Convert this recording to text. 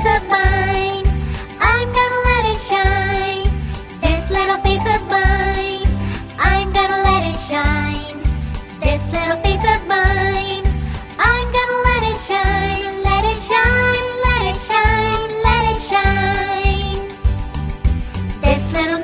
face of mine, I'm gonna let it shine. This little face of mine, I'm gonna let it shine. This little face of mine, I'm gonna let it shine. Let it shine, let it shine, let it shine. This little